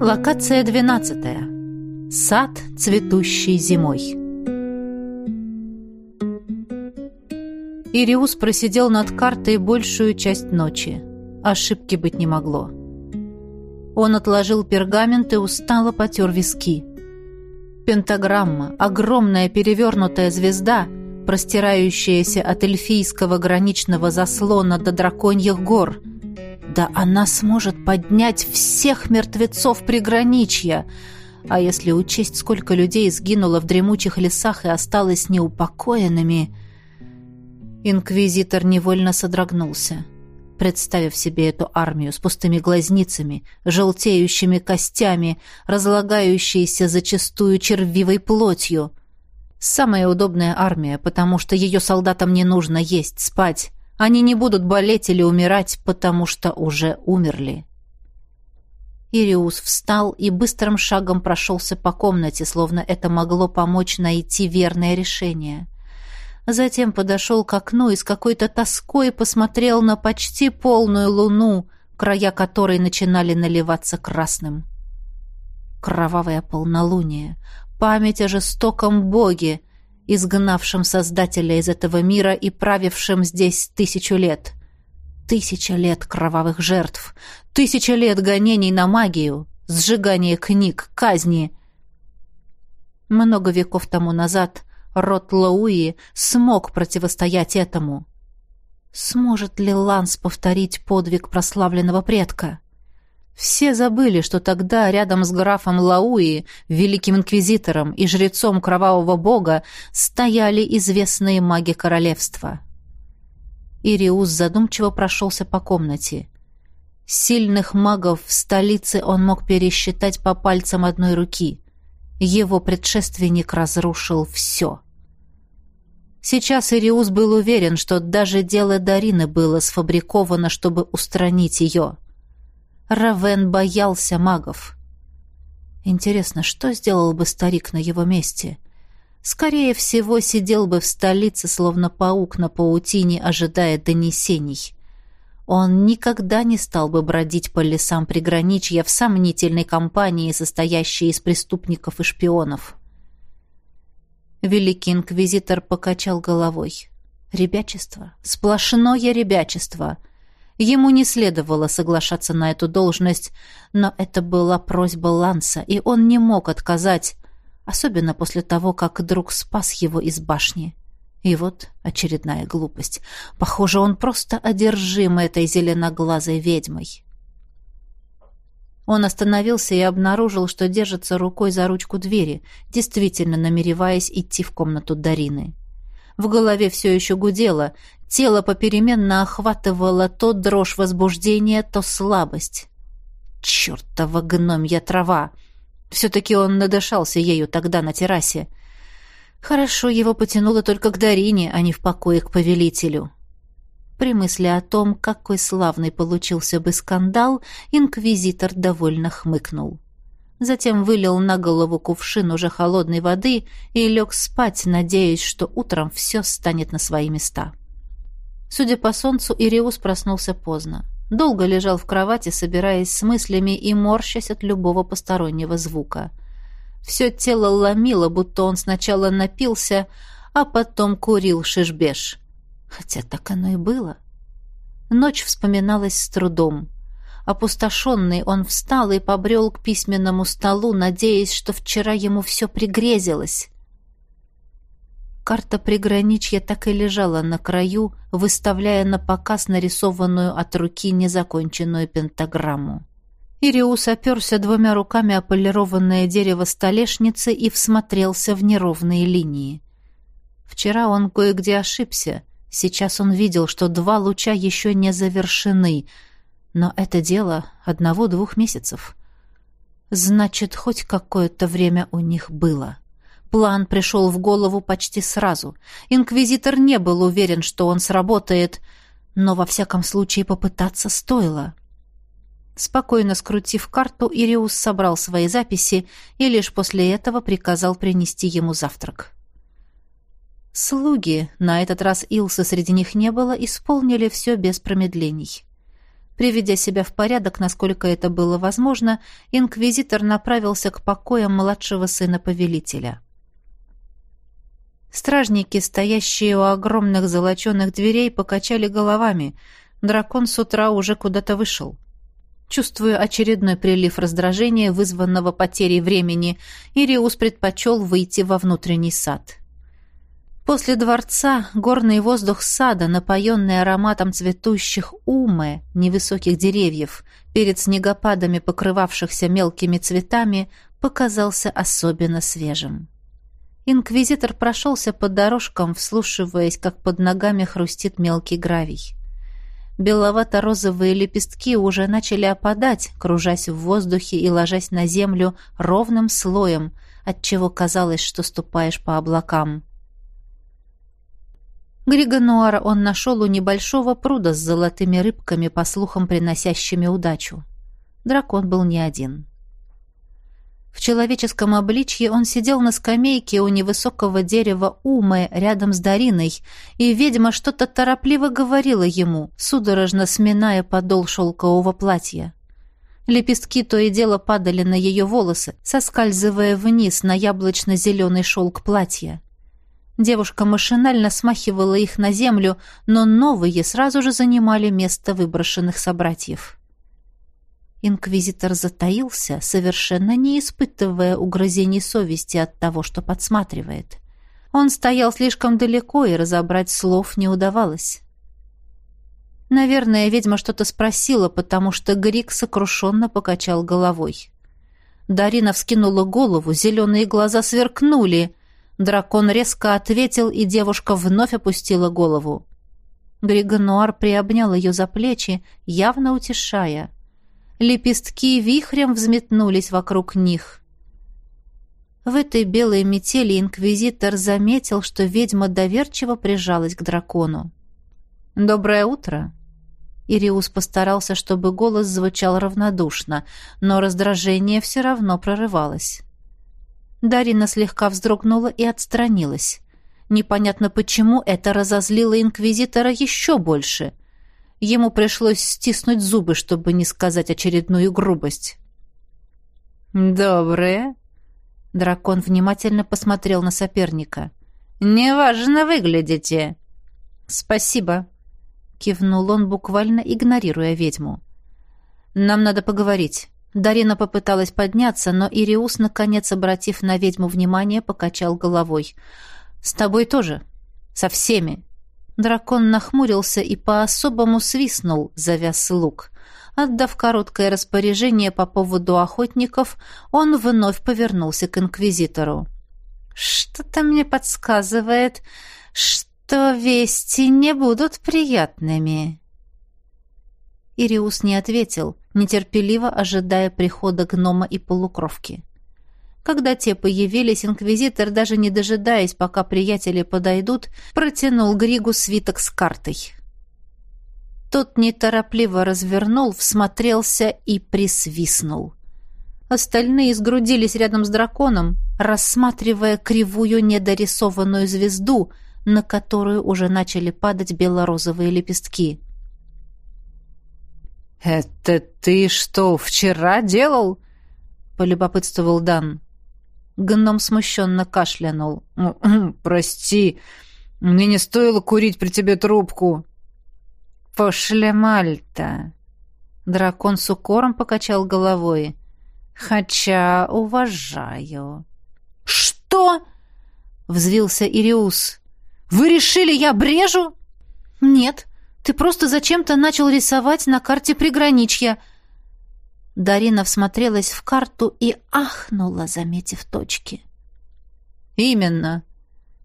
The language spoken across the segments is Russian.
Локация 12. Сад, цветущий зимой. Ириус просидел над картой большую часть ночи. Ошибки быть не могло. Он отложил пергамент и устало потер виски. Пентаграмма, огромная перевернутая звезда, простирающаяся от эльфийского граничного заслона до драконьих гор — да она сможет поднять всех мертвецов приграничья. А если учесть, сколько людей сгинуло в дремучих лесах и осталось неупокоенными... Инквизитор невольно содрогнулся, представив себе эту армию с пустыми глазницами, желтеющими костями, разлагающейся зачастую червивой плотью. Самая удобная армия, потому что ее солдатам не нужно есть, спать, они не будут болеть или умирать, потому что уже умерли. Ириус встал и быстрым шагом прошелся по комнате, словно это могло помочь найти верное решение. Затем подошел к окну и с какой-то тоской посмотрел на почти полную луну, края которой начинали наливаться красным. Кровавое полнолуние, память о жестоком боге — изгнавшим Создателя из этого мира и правившим здесь тысячу лет. Тысяча лет кровавых жертв, тысяча лет гонений на магию, сжигания книг, казни. Много веков тому назад род Лауи смог противостоять этому. Сможет ли Ланс повторить подвиг прославленного предка? Все забыли, что тогда рядом с графом Лауи, великим инквизитором и жрецом кровавого бога стояли известные маги королевства. Ириус задумчиво прошелся по комнате. Сильных магов в столице он мог пересчитать по пальцам одной руки. Его предшественник разрушил все. Сейчас Ириус был уверен, что даже дело Дарины было сфабриковано, чтобы устранить ее. Равен боялся магов. Интересно, что сделал бы старик на его месте? Скорее всего, сидел бы в столице, словно паук на паутине, ожидая донесений. Он никогда не стал бы бродить по лесам приграничья в сомнительной компании, состоящей из преступников и шпионов. Великий инквизитор покачал головой. Ребячество, сплошное ребячество — Ему не следовало соглашаться на эту должность, но это была просьба Ланса, и он не мог отказать, особенно после того, как друг спас его из башни. И вот очередная глупость. Похоже, он просто одержим этой зеленоглазой ведьмой. Он остановился и обнаружил, что держится рукой за ручку двери, действительно намереваясь идти в комнату Дарины. В голове все еще гудело, тело попеременно охватывало то дрожь возбуждения, то слабость. Чертова гномья трава! Все-таки он надышался ею тогда на террасе. Хорошо его потянуло только к Дарине, а не в покое к повелителю. При мысли о том, какой славный получился бы скандал, инквизитор довольно хмыкнул затем вылил на голову кувшин уже холодной воды и лег спать, надеясь, что утром все станет на свои места. Судя по солнцу, Ириус проснулся поздно. Долго лежал в кровати, собираясь с мыслями и морщась от любого постороннего звука. Все тело ломило, будто он сначала напился, а потом курил шишбеш. Хотя так оно и было. Ночь вспоминалась с трудом. Опустошенный, он встал и побрел к письменному столу, надеясь, что вчера ему все пригрезилось. Карта приграничья так и лежала на краю, выставляя на показ нарисованную от руки незаконченную пентаграмму. Ириус оперся двумя руками о полированное дерево столешницы и всмотрелся в неровные линии. Вчера он кое-где ошибся. Сейчас он видел, что два луча еще не завершены — но это дело одного-двух месяцев. Значит, хоть какое-то время у них было. План пришел в голову почти сразу. Инквизитор не был уверен, что он сработает, но во всяком случае попытаться стоило. Спокойно скрутив карту, Ириус собрал свои записи и лишь после этого приказал принести ему завтрак. Слуги, на этот раз Илса среди них не было, исполнили все без промедлений. Приведя себя в порядок, насколько это было возможно, инквизитор направился к покоям младшего сына повелителя. Стражники, стоящие у огромных золоченых дверей, покачали головами. Дракон с утра уже куда-то вышел. Чувствуя очередной прилив раздражения, вызванного потерей времени, Ириус предпочел выйти во внутренний сад. После дворца горный воздух сада, напоенный ароматом цветущих умы, невысоких деревьев, перед снегопадами, покрывавшихся мелкими цветами, показался особенно свежим. Инквизитор прошелся по дорожкам, вслушиваясь, как под ногами хрустит мелкий гравий. Беловато-розовые лепестки уже начали опадать, кружась в воздухе и ложась на землю ровным слоем, отчего казалось, что ступаешь по облакам. Григонуара он нашел у небольшого пруда с золотыми рыбками, по слухам приносящими удачу. Дракон был не один. В человеческом обличье он сидел на скамейке у невысокого дерева Умы рядом с Дариной, и ведьма что-то торопливо говорила ему, судорожно сминая подол шелкового платья. Лепестки то и дело падали на ее волосы, соскальзывая вниз на яблочно-зеленый шелк платья. Девушка машинально смахивала их на землю, но новые сразу же занимали место выброшенных собратьев. Инквизитор затаился, совершенно не испытывая угрызений совести от того, что подсматривает. Он стоял слишком далеко, и разобрать слов не удавалось. Наверное, ведьма что-то спросила, потому что Грик сокрушенно покачал головой. Дарина вскинула голову, зеленые глаза сверкнули — Дракон резко ответил, и девушка вновь опустила голову. Григонуар приобнял ее за плечи, явно утешая. Лепестки вихрем взметнулись вокруг них. В этой белой метели инквизитор заметил, что ведьма доверчиво прижалась к дракону. «Доброе утро!» Ириус постарался, чтобы голос звучал равнодушно, но раздражение все равно прорывалось. Дарина слегка вздрогнула и отстранилась. Непонятно почему это разозлило инквизитора еще больше. Ему пришлось стиснуть зубы, чтобы не сказать очередную грубость. «Доброе?» Дракон внимательно посмотрел на соперника. «Неважно выглядите». «Спасибо», — кивнул он, буквально игнорируя ведьму. «Нам надо поговорить». Дарина попыталась подняться, но Ириус, наконец, обратив на ведьму внимание, покачал головой. «С тобой тоже. Со всеми». Дракон нахмурился и по-особому свистнул, завяз лук. Отдав короткое распоряжение по поводу охотников, он вновь повернулся к инквизитору. «Что-то мне подсказывает, что вести не будут приятными». Ириус не ответил, нетерпеливо ожидая прихода гнома и полукровки. Когда те появились, инквизитор, даже не дожидаясь, пока приятели подойдут, протянул Григу свиток с картой. Тот неторопливо развернул, всмотрелся и присвистнул. Остальные сгрудились рядом с драконом, рассматривая кривую недорисованную звезду, на которую уже начали падать бело-розовые лепестки. «Это ты что, вчера делал?» — полюбопытствовал Дан. Гном смущенно кашлянул. «Прости, мне не стоило курить при тебе трубку». «Пошле Мальта!» Дракон с укором покачал головой. «Хотя уважаю». «Что?» — взвился Ириус. «Вы решили, я брежу?» «Нет, ты просто зачем-то начал рисовать на карте приграничья». Дарина всмотрелась в карту и ахнула, заметив точки. «Именно».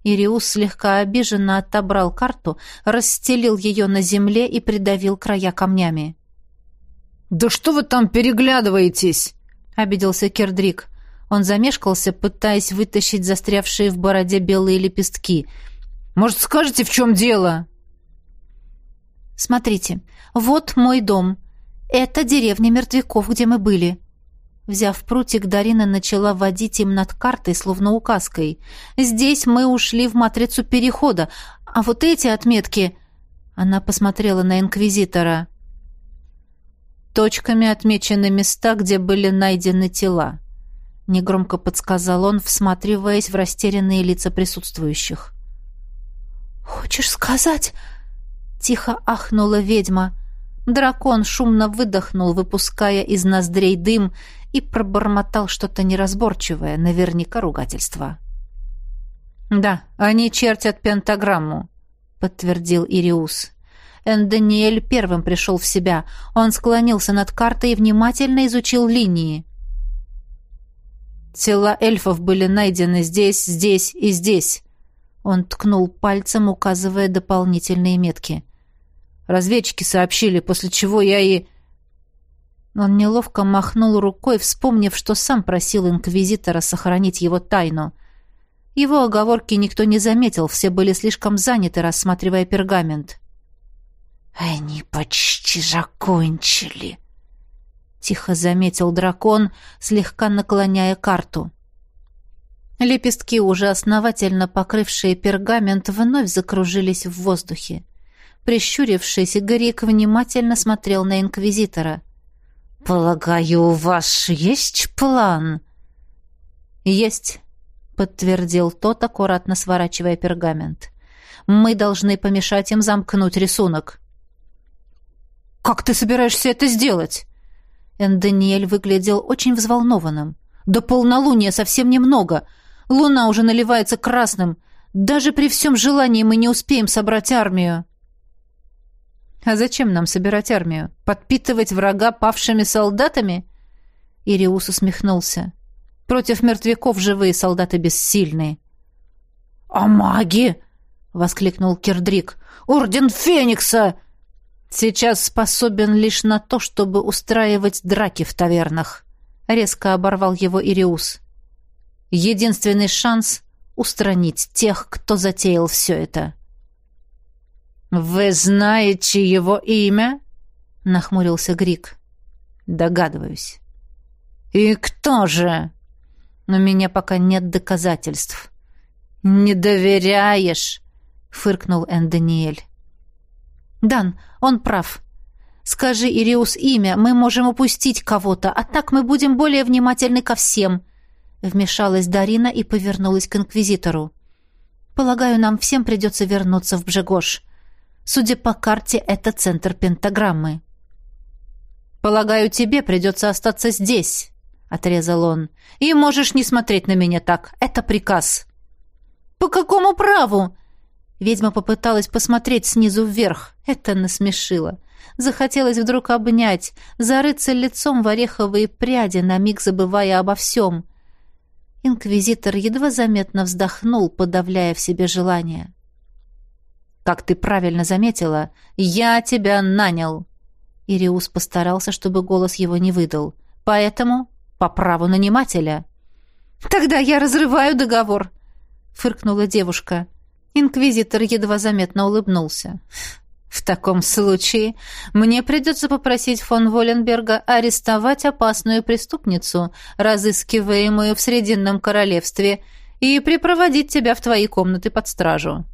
Ириус слегка обиженно отобрал карту, расстелил ее на земле и придавил края камнями. «Да что вы там переглядываетесь?» — обиделся Кердрик. Он замешкался, пытаясь вытащить застрявшие в бороде белые лепестки. «Может, скажете, в чем дело?» Смотрите, вот мой дом. Это деревня мертвяков, где мы были». Взяв прутик, Дарина начала водить им над картой, словно указкой. «Здесь мы ушли в матрицу перехода, а вот эти отметки...» Она посмотрела на инквизитора. Точками отмечены места, где были найдены тела. Негромко подсказал он, всматриваясь в растерянные лица присутствующих. «Хочешь сказать?» Тихо ахнула ведьма. Дракон шумно выдохнул, выпуская из ноздрей дым, и пробормотал что-то неразборчивое, наверняка ругательство. «Да, они чертят пентаграмму», — подтвердил Ириус. Энданиэль первым пришел в себя. Он склонился над картой и внимательно изучил линии. «Тела эльфов были найдены здесь, здесь и здесь». Он ткнул пальцем, указывая дополнительные метки. Разведчики сообщили, после чего я и... Он неловко махнул рукой, вспомнив, что сам просил инквизитора сохранить его тайну. Его оговорки никто не заметил, все были слишком заняты, рассматривая пергамент. «Они почти закончили», — тихо заметил дракон, слегка наклоняя карту. Лепестки, уже основательно покрывшие пергамент, вновь закружились в воздухе. Прищурившись, Грик внимательно смотрел на инквизитора. «Полагаю, у вас есть план?» «Есть», — подтвердил тот, аккуратно сворачивая пергамент. «Мы должны помешать им замкнуть рисунок». «Как ты собираешься это сделать?» Эндониэль выглядел очень взволнованным. «До полнолуния совсем немного. Луна уже наливается красным. Даже при всем желании мы не успеем собрать армию». А зачем нам собирать армию? Подпитывать врага павшими солдатами? Ириус усмехнулся. Против мертвяков живые солдаты бессильны. А маги? воскликнул Кирдрик. Орден Феникса сейчас способен лишь на то, чтобы устраивать драки в тавернах. Резко оборвал его Ириус. Единственный шанс устранить тех, кто затеял все это. «Вы знаете его имя?» — нахмурился Грик. «Догадываюсь». «И кто же?» «У меня пока нет доказательств». «Не доверяешь?» — фыркнул Энданиэль. «Дан, он прав. Скажи, Ириус, имя, мы можем упустить кого-то, а так мы будем более внимательны ко всем». Вмешалась Дарина и повернулась к инквизитору. «Полагаю, нам всем придется вернуться в Бжегош. Судя по карте, это центр пентаграммы. «Полагаю, тебе придется остаться здесь», — отрезал он. «И можешь не смотреть на меня так. Это приказ». «По какому праву?» Ведьма попыталась посмотреть снизу вверх. Это насмешило. Захотелось вдруг обнять, зарыться лицом в ореховые пряди, на миг забывая обо всем. Инквизитор едва заметно вздохнул, подавляя в себе желание. Как ты правильно заметила, я тебя нанял. Ириус постарался, чтобы голос его не выдал. Поэтому по праву нанимателя. Тогда я разрываю договор, фыркнула девушка. Инквизитор едва заметно улыбнулся. В таком случае мне придется попросить фон Воленберга арестовать опасную преступницу, разыскиваемую в Срединном королевстве, и припроводить тебя в твои комнаты под стражу.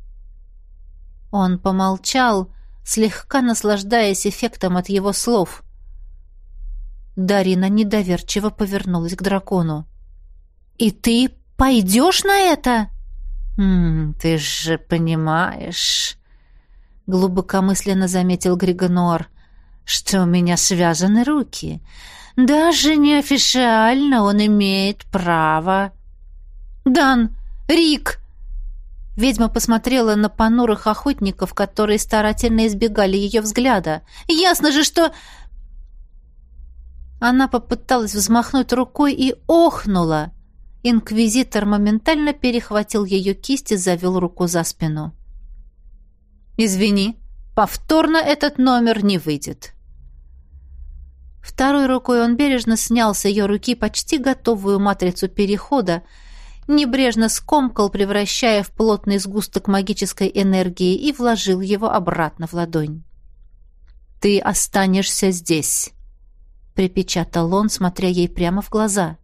Он помолчал, слегка наслаждаясь эффектом от его слов. Дарина недоверчиво повернулась к дракону. «И ты пойдешь на это?» «М -м, «Ты же понимаешь...» Глубокомысленно заметил Григонуар, что у меня связаны руки. Даже неофициально он имеет право. «Дан! Рик!» Ведьма посмотрела на понурых охотников, которые старательно избегали ее взгляда. «Ясно же, что...» Она попыталась взмахнуть рукой и охнула. Инквизитор моментально перехватил ее кисть и завел руку за спину. «Извини, повторно этот номер не выйдет». Второй рукой он бережно снял с ее руки почти готовую матрицу перехода, небрежно скомкал, превращая в плотный сгусток магической энергии, и вложил его обратно в ладонь. «Ты останешься здесь», — припечатал он, смотря ей прямо в глаза.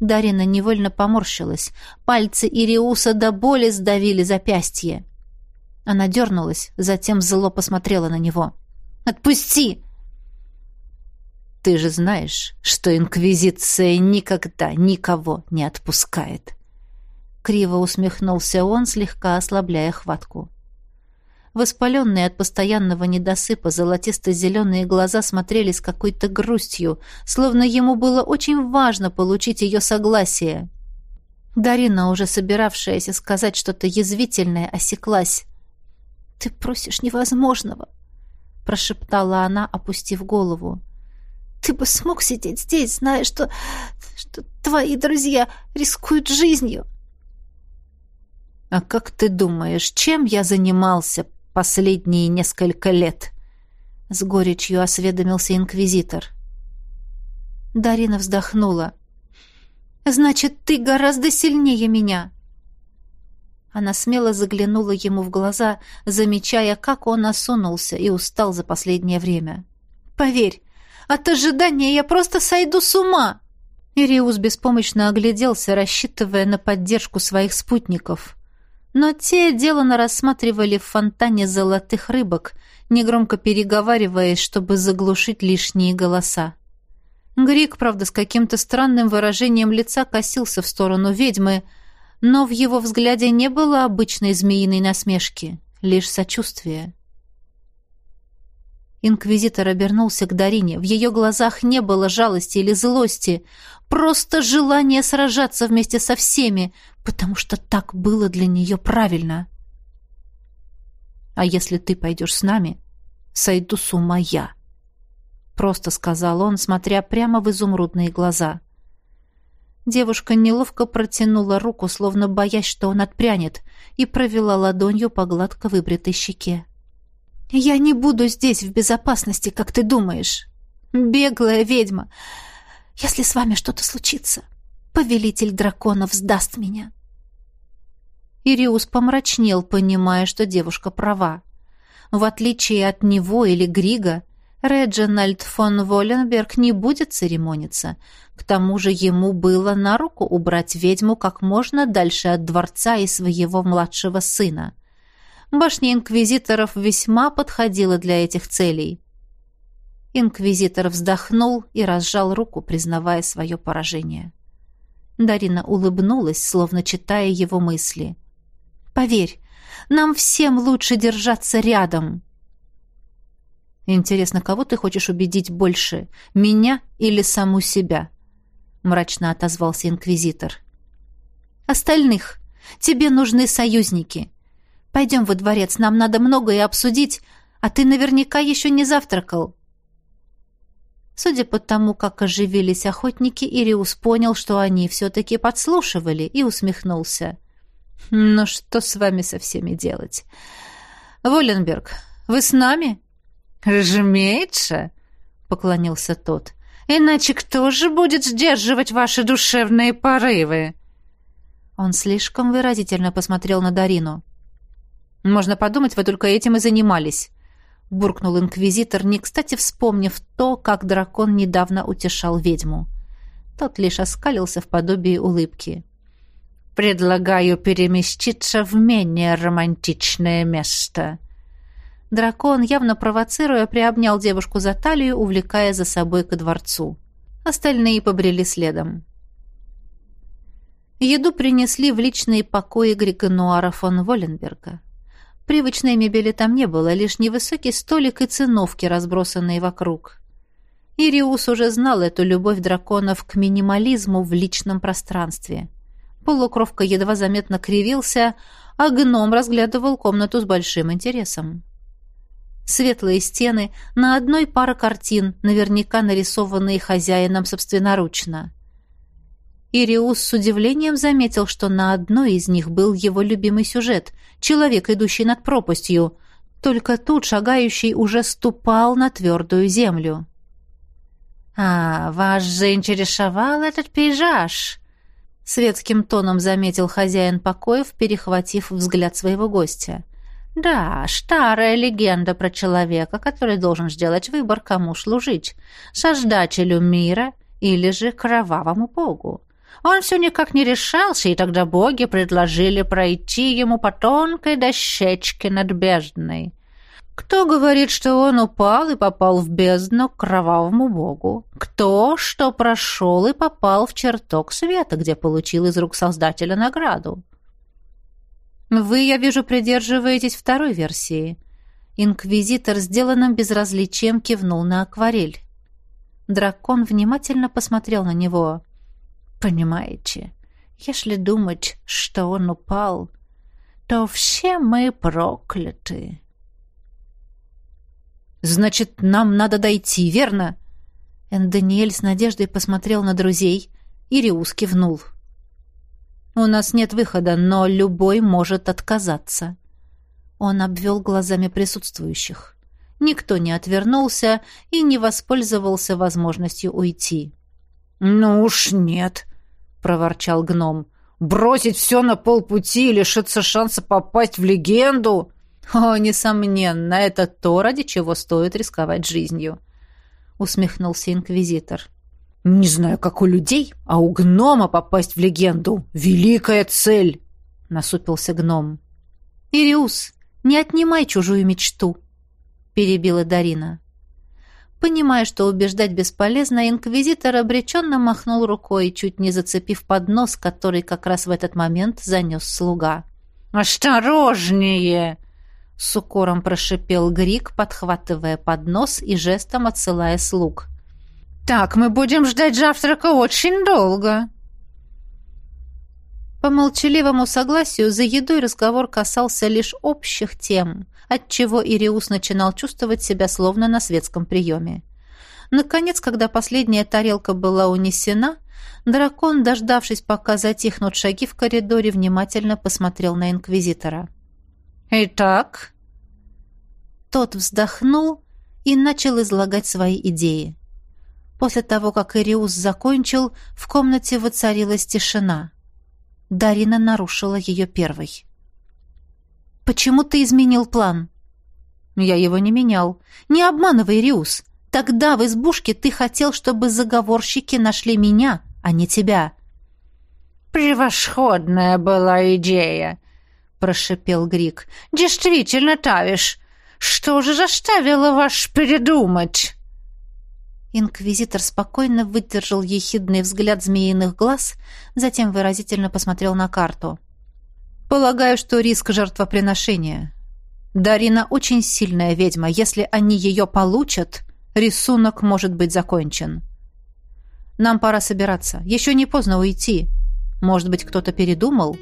Дарина невольно поморщилась. Пальцы Ириуса до боли сдавили запястье. Она дернулась, затем зло посмотрела на него. «Отпусти!» Ты же знаешь, что Инквизиция никогда никого не отпускает. Криво усмехнулся он, слегка ослабляя хватку. Воспаленные от постоянного недосыпа золотисто-зеленые глаза смотрели с какой-то грустью, словно ему было очень важно получить ее согласие. Дарина, уже собиравшаяся сказать что-то язвительное, осеклась. «Ты просишь невозможного», — прошептала она, опустив голову. «Ты бы смог сидеть здесь, зная, что, что твои друзья рискуют жизнью». «А как ты думаешь, чем я занимался последние несколько лет?» С горечью осведомился инквизитор. Дарина вздохнула. «Значит, ты гораздо сильнее меня!» Она смело заглянула ему в глаза, замечая, как он осунулся и устал за последнее время. «Поверь, от ожидания я просто сойду с ума!» Ириус беспомощно огляделся, рассчитывая на поддержку своих спутников. Но те делано рассматривали в фонтане золотых рыбок, негромко переговариваясь, чтобы заглушить лишние голоса. Грик, правда, с каким-то странным выражением лица косился в сторону ведьмы, но в его взгляде не было обычной змеиной насмешки, лишь сочувствия. Инквизитор обернулся к Дарине. В ее глазах не было жалости или злости, просто желание сражаться вместе со всеми, потому что так было для нее правильно. «А если ты пойдешь с нами, сойду с ума я», — просто сказал он, смотря прямо в изумрудные глаза. Девушка неловко протянула руку, словно боясь, что он отпрянет, и провела ладонью по гладко выбритой щеке. «Я не буду здесь в безопасности, как ты думаешь. Беглая ведьма. Если с вами что-то случится, повелитель драконов сдаст меня». Ириус помрачнел, понимая, что девушка права. В отличие от него или Грига, Реджинальд фон Воленберг не будет церемониться. К тому же ему было на руку убрать ведьму как можно дальше от дворца и своего младшего сына. Башня инквизиторов весьма подходила для этих целей. Инквизитор вздохнул и разжал руку, признавая свое поражение. Дарина улыбнулась, словно читая его мысли. «Поверь, нам всем лучше держаться рядом». «Интересно, кого ты хочешь убедить больше, меня или саму себя?» мрачно отозвался инквизитор. «Остальных. Тебе нужны союзники. Пойдем во дворец, нам надо многое обсудить, а ты наверняка еще не завтракал». Судя по тому, как оживились охотники, Ириус понял, что они все-таки подслушивали, и усмехнулся. «Ну что с вами со всеми делать? Воленберг, вы с нами?» «Разумеется», — поклонился тот. «Иначе кто же будет сдерживать ваши душевные порывы?» Он слишком выразительно посмотрел на Дарину. Можно подумать, вы только этим и занимались, буркнул инквизитор, не кстати вспомнив то, как дракон недавно утешал ведьму. Тот лишь оскалился в подобии улыбки. Предлагаю переместиться в менее романтичное место. Дракон, явно провоцируя, приобнял девушку за талию, увлекая за собой ко дворцу. Остальные побрели следом. Еду принесли в личные покои Григонуара фон Воленберга. Привычной мебели там не было, лишь невысокий столик и циновки, разбросанные вокруг. Ириус уже знал эту любовь драконов к минимализму в личном пространстве. Полукровка едва заметно кривился, а гном разглядывал комнату с большим интересом. Светлые стены, на одной пара картин, наверняка нарисованные хозяином собственноручно. Ириус с удивлением заметил, что на одной из них был его любимый сюжет — человек, идущий над пропастью. Только тут шагающий уже ступал на твердую землю. «А, вас же интересовал этот пейзаж!» Светским тоном заметил хозяин покоев, перехватив взгляд своего гостя. «Да, старая легенда про человека, который должен сделать выбор, кому служить — создателю мира или же кровавому богу. Он все никак не решался, и тогда боги предложили пройти ему по тонкой дощечке над бездной. Кто говорит, что он упал и попал в бездну к кровавому богу? Кто, что прошел и попал в чертог света, где получил из рук Создателя награду? Вы, я вижу, придерживаетесь второй версии. Инквизитор сделанным безразличием кивнул на акварель. Дракон внимательно посмотрел на него. «Понимаете, если думать, что он упал, то все мы прокляты». «Значит, нам надо дойти, верно?» Даниэль с надеждой посмотрел на друзей. Ириус кивнул. «У нас нет выхода, но любой может отказаться». Он обвел глазами присутствующих. Никто не отвернулся и не воспользовался возможностью уйти. «Ну уж нет», — проворчал гном. «Бросить все на полпути и лишиться шанса попасть в легенду?» «О, несомненно, это то, ради чего стоит рисковать жизнью», — усмехнулся инквизитор. «Не знаю, как у людей, а у гнома попасть в легенду — великая цель!» — насупился гном. «Ириус, не отнимай чужую мечту», — перебила Дарина. Понимая, что убеждать бесполезно, инквизитор обреченно махнул рукой, чуть не зацепив поднос, который как раз в этот момент занес слуга. «Осторожнее!» С укором прошипел Грик, подхватывая поднос и жестом отсылая слуг. «Так, мы будем ждать завтрака очень долго!» По молчаливому согласию за едой разговор касался лишь общих тем, отчего Ириус начинал чувствовать себя словно на светском приеме. Наконец, когда последняя тарелка была унесена, дракон, дождавшись, пока затихнут шаги в коридоре, внимательно посмотрел на инквизитора. «Итак?» Тот вздохнул и начал излагать свои идеи. После того, как Ириус закончил, в комнате воцарилась тишина. Дарина нарушила ее первой. «Почему ты изменил план?» «Я его не менял. Не обманывай, Ириус. Тогда в избушке ты хотел, чтобы заговорщики нашли меня, а не тебя». «Превосходная была идея!» прошипел Грик. «Действительно, Тавиш, что же заставило вас передумать?» Инквизитор спокойно выдержал ехидный взгляд змеиных глаз, затем выразительно посмотрел на карту. «Полагаю, что риск жертвоприношения. Дарина очень сильная ведьма. Если они ее получат, рисунок может быть закончен. Нам пора собираться. Еще не поздно уйти. Может быть, кто-то передумал?»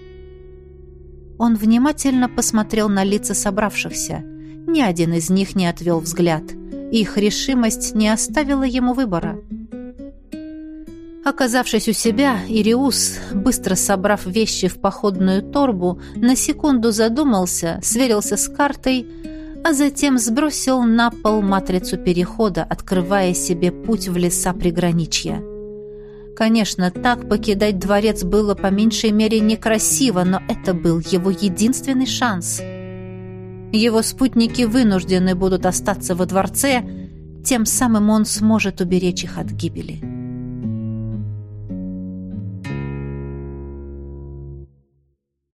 Он внимательно посмотрел на лица собравшихся. Ни один из них не отвел взгляд. Их решимость не оставила ему выбора. Оказавшись у себя, Ириус, быстро собрав вещи в походную торбу, на секунду задумался, сверился с картой, а затем сбросил на пол матрицу перехода, открывая себе путь в леса приграничья. Конечно, так покидать дворец было по меньшей мере некрасиво, но это был его единственный шанс. Его спутники вынуждены будут остаться во дворце, тем самым он сможет уберечь их от гибели.